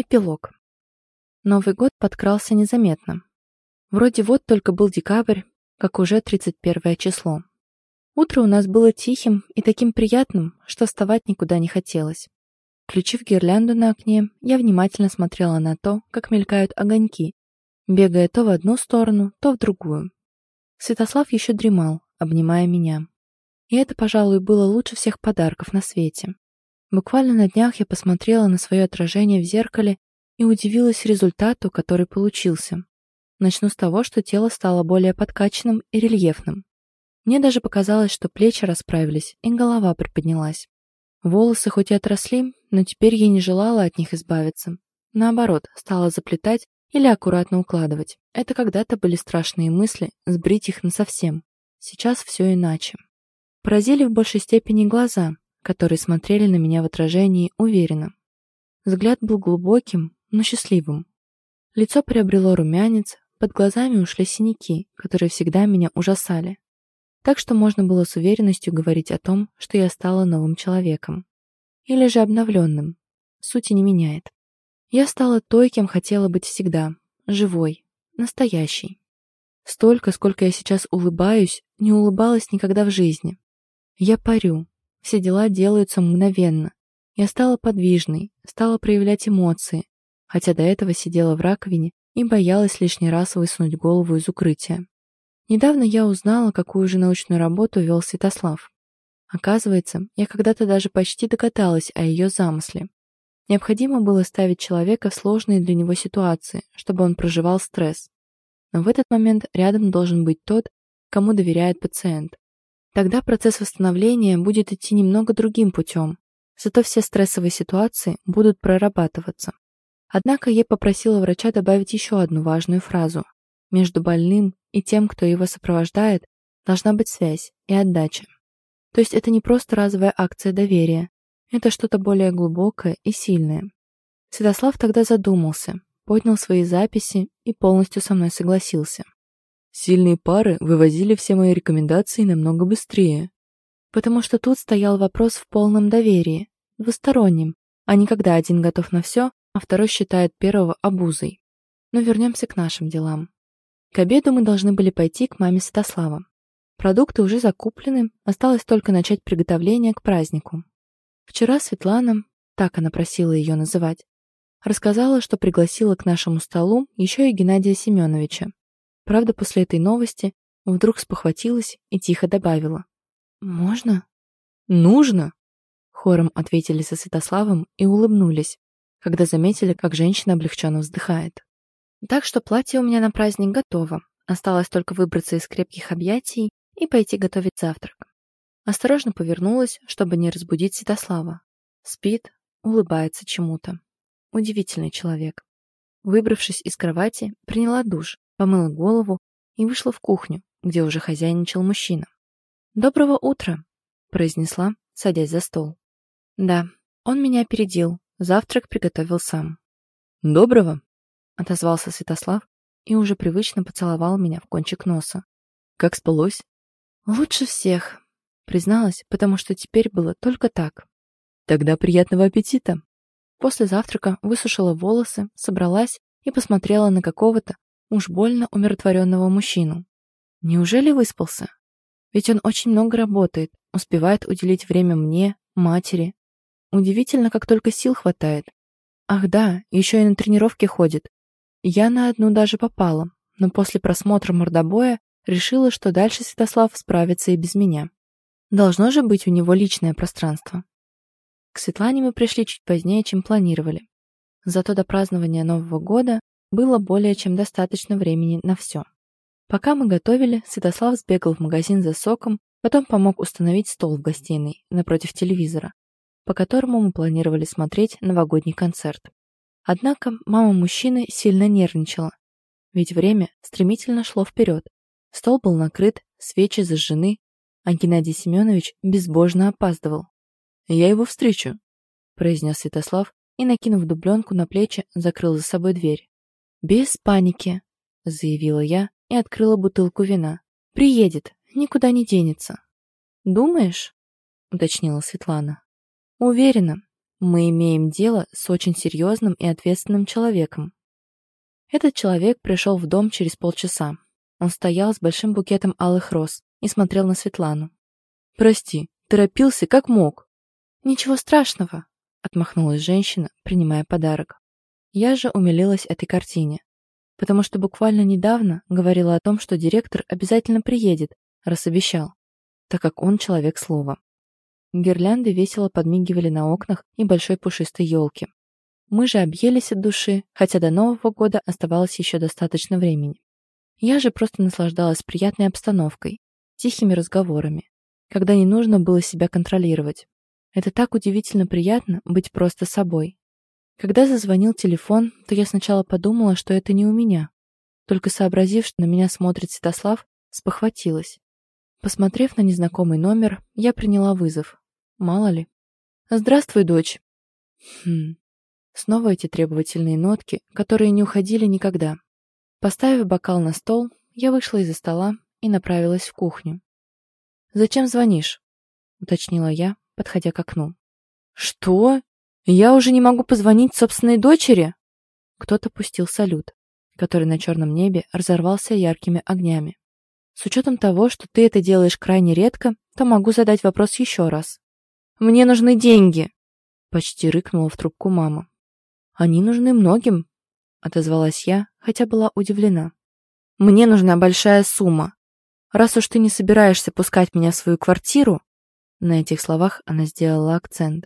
Эпилог. Новый год подкрался незаметно. Вроде вот только был декабрь, как уже 31 число. Утро у нас было тихим и таким приятным, что вставать никуда не хотелось. Включив гирлянду на окне, я внимательно смотрела на то, как мелькают огоньки, бегая то в одну сторону, то в другую. Святослав еще дремал, обнимая меня. И это, пожалуй, было лучше всех подарков на свете. Буквально на днях я посмотрела на свое отражение в зеркале и удивилась результату, который получился. Начну с того, что тело стало более подкачанным и рельефным. Мне даже показалось, что плечи расправились и голова приподнялась. Волосы хоть и отросли, но теперь я не желала от них избавиться. Наоборот, стала заплетать или аккуратно укладывать. Это когда-то были страшные мысли, сбрить их насовсем. Сейчас все иначе. Поразили в большей степени глаза, которые смотрели на меня в отражении уверенно. Взгляд был глубоким, но счастливым. Лицо приобрело румянец, под глазами ушли синяки, которые всегда меня ужасали. Так что можно было с уверенностью говорить о том, что я стала новым человеком. Или же обновленным. Сути не меняет. Я стала той, кем хотела быть всегда. Живой. Настоящей. Столько, сколько я сейчас улыбаюсь, не улыбалась никогда в жизни. Я парю, все дела делаются мгновенно. Я стала подвижной, стала проявлять эмоции, хотя до этого сидела в раковине и боялась лишний раз высунуть голову из укрытия. Недавно я узнала, какую же научную работу вел Святослав. Оказывается, я когда-то даже почти догадалась о ее замысле. Необходимо было ставить человека в сложные для него ситуации, чтобы он проживал стресс. Но в этот момент рядом должен быть тот, кому доверяет пациент. Тогда процесс восстановления будет идти немного другим путем, зато все стрессовые ситуации будут прорабатываться. Однако я попросила врача добавить еще одну важную фразу. Между больным и тем, кто его сопровождает, должна быть связь и отдача. То есть это не просто разовая акция доверия, это что-то более глубокое и сильное. Святослав тогда задумался, поднял свои записи и полностью со мной согласился. Сильные пары вывозили все мои рекомендации намного быстрее. Потому что тут стоял вопрос в полном доверии, двустороннем, а не когда один готов на все, а второй считает первого обузой. Но вернемся к нашим делам. К обеду мы должны были пойти к маме Святослава. Продукты уже закуплены, осталось только начать приготовление к празднику. Вчера Светлана, так она просила ее называть, рассказала, что пригласила к нашему столу еще и Геннадия Семеновича, Правда, после этой новости вдруг спохватилась и тихо добавила. «Можно?» «Нужно!» Хором ответили со Святославом и улыбнулись, когда заметили, как женщина облегченно вздыхает. Так что платье у меня на праздник готово. Осталось только выбраться из крепких объятий и пойти готовить завтрак. Осторожно повернулась, чтобы не разбудить Святослава. Спит, улыбается чему-то. Удивительный человек. Выбравшись из кровати, приняла душ помыла голову и вышла в кухню, где уже хозяйничал мужчина. «Доброго утра», — произнесла, садясь за стол. «Да, он меня опередил, завтрак приготовил сам». «Доброго», — отозвался Святослав и уже привычно поцеловал меня в кончик носа. «Как спалось?» «Лучше всех», — призналась, потому что теперь было только так. «Тогда приятного аппетита!» После завтрака высушила волосы, собралась и посмотрела на какого-то уж больно умиротворенного мужчину. Неужели выспался? Ведь он очень много работает, успевает уделить время мне, матери. Удивительно, как только сил хватает. Ах да, еще и на тренировки ходит. Я на одну даже попала, но после просмотра мордобоя решила, что дальше Святослав справится и без меня. Должно же быть у него личное пространство. К Светлане мы пришли чуть позднее, чем планировали. Зато до празднования Нового года было более чем достаточно времени на все. Пока мы готовили, Святослав сбегал в магазин за соком, потом помог установить стол в гостиной, напротив телевизора, по которому мы планировали смотреть новогодний концерт. Однако мама мужчины сильно нервничала, ведь время стремительно шло вперед. Стол был накрыт, свечи зажжены, а Геннадий Семенович безбожно опаздывал. «Я его встречу», — произнес Святослав и, накинув дубленку на плечи, закрыл за собой дверь. «Без паники», — заявила я и открыла бутылку вина. «Приедет, никуда не денется». «Думаешь?» — уточнила Светлана. «Уверена. Мы имеем дело с очень серьезным и ответственным человеком. Этот человек пришел в дом через полчаса. Он стоял с большим букетом алых роз и смотрел на Светлану. «Прости, торопился как мог». «Ничего страшного», — отмахнулась женщина, принимая подарок. Я же умилилась этой картине, потому что буквально недавно говорила о том, что директор обязательно приедет, раз обещал, так как он человек слова. Гирлянды весело подмигивали на окнах и большой пушистой елке. Мы же объелись от души, хотя до Нового года оставалось еще достаточно времени. Я же просто наслаждалась приятной обстановкой, тихими разговорами, когда не нужно было себя контролировать. Это так удивительно приятно быть просто собой. Когда зазвонил телефон, то я сначала подумала, что это не у меня. Только сообразив, что на меня смотрит Святослав, спохватилась. Посмотрев на незнакомый номер, я приняла вызов. Мало ли. «Здравствуй, дочь». Хм. Снова эти требовательные нотки, которые не уходили никогда. Поставив бокал на стол, я вышла из-за стола и направилась в кухню. «Зачем звонишь?» — уточнила я, подходя к окну. «Что? Я уже не могу позвонить собственной дочери?» Кто-то пустил салют, который на черном небе разорвался яркими огнями. С учетом того, что ты это делаешь крайне редко, то могу задать вопрос еще раз. «Мне нужны деньги!» — почти рыкнула в трубку мама. «Они нужны многим», — отозвалась я, хотя была удивлена. «Мне нужна большая сумма. Раз уж ты не собираешься пускать меня в свою квартиру...» На этих словах она сделала акцент.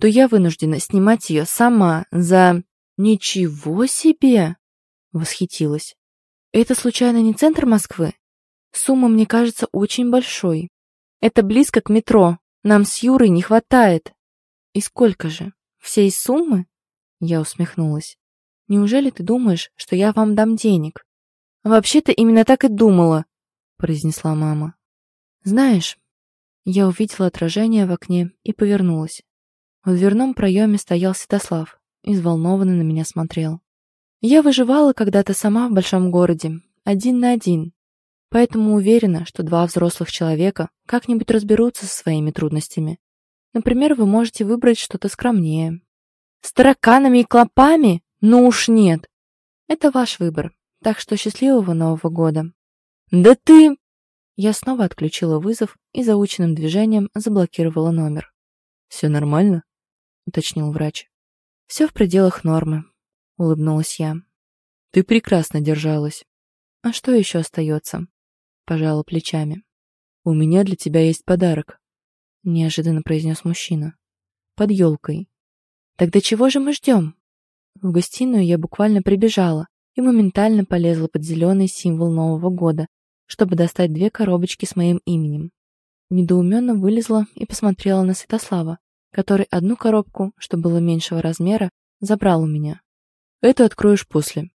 «То я вынуждена снимать ее сама за...» «Ничего себе!» — восхитилась. «Это случайно не центр Москвы?» Сумма мне кажется очень большой. Это близко к метро. Нам с Юрой не хватает. И сколько же? Всей суммы? Я усмехнулась. Неужели ты думаешь, что я вам дам денег? Вообще-то именно так и думала, произнесла мама. Знаешь, я увидела отражение в окне и повернулась. В дверном проеме стоял Святослав и взволнованно на меня смотрел. Я выживала когда-то сама в большом городе, один на один, Поэтому уверена, что два взрослых человека как-нибудь разберутся со своими трудностями. Например, вы можете выбрать что-то скромнее. С тараканами и клопами? Ну уж нет. Это ваш выбор, так что счастливого Нового года. Да ты... Я снова отключила вызов и заученным движением заблокировала номер. «Все нормально?» — уточнил врач. «Все в пределах нормы», — улыбнулась я. «Ты прекрасно держалась». «А что еще остается?» пожала плечами. «У меня для тебя есть подарок», — неожиданно произнес мужчина. «Под елкой». «Тогда чего же мы ждем?» В гостиную я буквально прибежала и моментально полезла под зеленый символ Нового года, чтобы достать две коробочки с моим именем. Недоуменно вылезла и посмотрела на Святослава, который одну коробку, что было меньшего размера, забрал у меня. «Это откроешь после».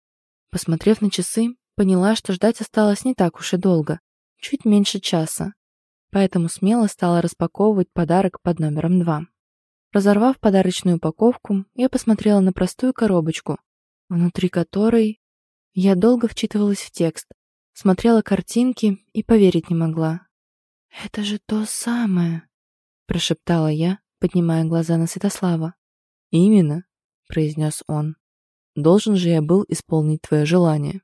Посмотрев на часы, Поняла, что ждать осталось не так уж и долго, чуть меньше часа, поэтому смело стала распаковывать подарок под номером два. Разорвав подарочную упаковку, я посмотрела на простую коробочку, внутри которой я долго вчитывалась в текст, смотрела картинки и поверить не могла. «Это же то самое!» — прошептала я, поднимая глаза на Святослава. «Именно», — произнес он. «Должен же я был исполнить твое желание».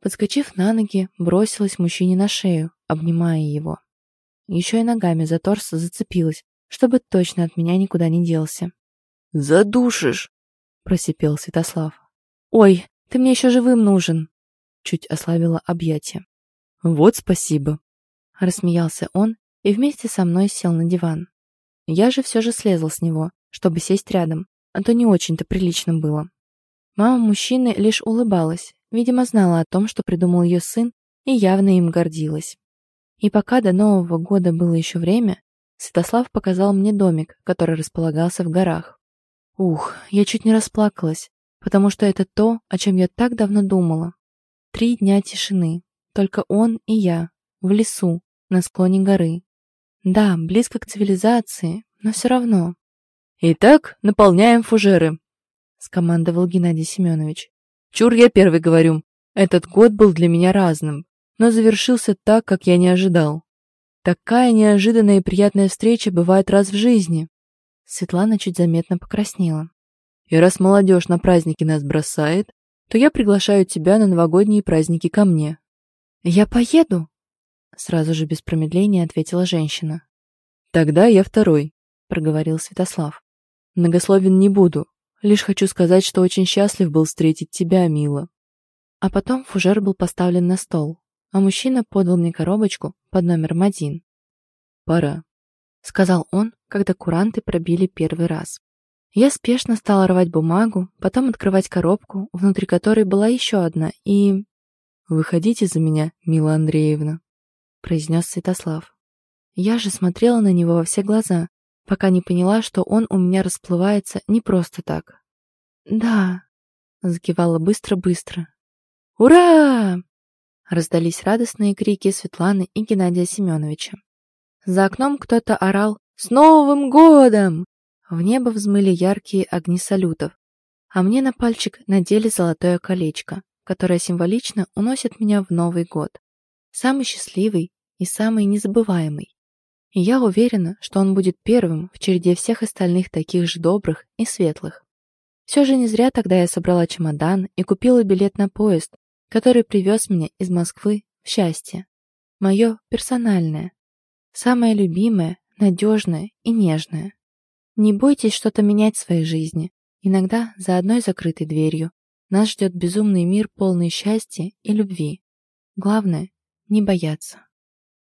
Подскочив на ноги, бросилась мужчине на шею, обнимая его. Еще и ногами за торс зацепилась, чтобы точно от меня никуда не делся. «Задушишь!» — просипел Святослав. «Ой, ты мне еще живым нужен!» Чуть ослабила объятия. «Вот спасибо!» Рассмеялся он и вместе со мной сел на диван. Я же все же слезла с него, чтобы сесть рядом, а то не очень-то прилично было. Мама мужчины лишь улыбалась, Видимо, знала о том, что придумал ее сын, и явно им гордилась. И пока до Нового года было еще время, Святослав показал мне домик, который располагался в горах. Ух, я чуть не расплакалась, потому что это то, о чем я так давно думала. Три дня тишины, только он и я, в лесу, на склоне горы. Да, близко к цивилизации, но все равно. «Итак, наполняем фужеры», — скомандовал Геннадий Семенович. Чур, я первый говорю. Этот год был для меня разным, но завершился так, как я не ожидал. Такая неожиданная и приятная встреча бывает раз в жизни. Светлана чуть заметно покраснела. «И раз молодежь на праздники нас бросает, то я приглашаю тебя на новогодние праздники ко мне». «Я поеду!» Сразу же без промедления ответила женщина. «Тогда я второй», — проговорил Святослав. «Многословен не буду, лишь хочу сказать, что очень счастлив был встретить тебя, Мила». А потом фужер был поставлен на стол, а мужчина подал мне коробочку под номером один. «Пора», — сказал он, когда куранты пробили первый раз. Я спешно стала рвать бумагу, потом открывать коробку, внутри которой была еще одна, и... «Выходите за меня, Мила Андреевна», — произнес Святослав. Я же смотрела на него во все глаза, пока не поняла, что он у меня расплывается не просто так. «Да», — закивала быстро-быстро. «Ура!» — раздались радостные крики Светланы и Геннадия Семеновича. За окном кто-то орал «С Новым годом!» В небо взмыли яркие огни салютов, а мне на пальчик надели золотое колечко, которое символично уносит меня в Новый год. Самый счастливый и самый незабываемый. И я уверена, что он будет первым в череде всех остальных таких же добрых и светлых. Все же не зря тогда я собрала чемодан и купила билет на поезд, который привез меня из Москвы в счастье. Мое персональное. Самое любимое, надежное и нежное. Не бойтесь что-то менять в своей жизни. Иногда за одной закрытой дверью нас ждет безумный мир, полный счастья и любви. Главное — не бояться.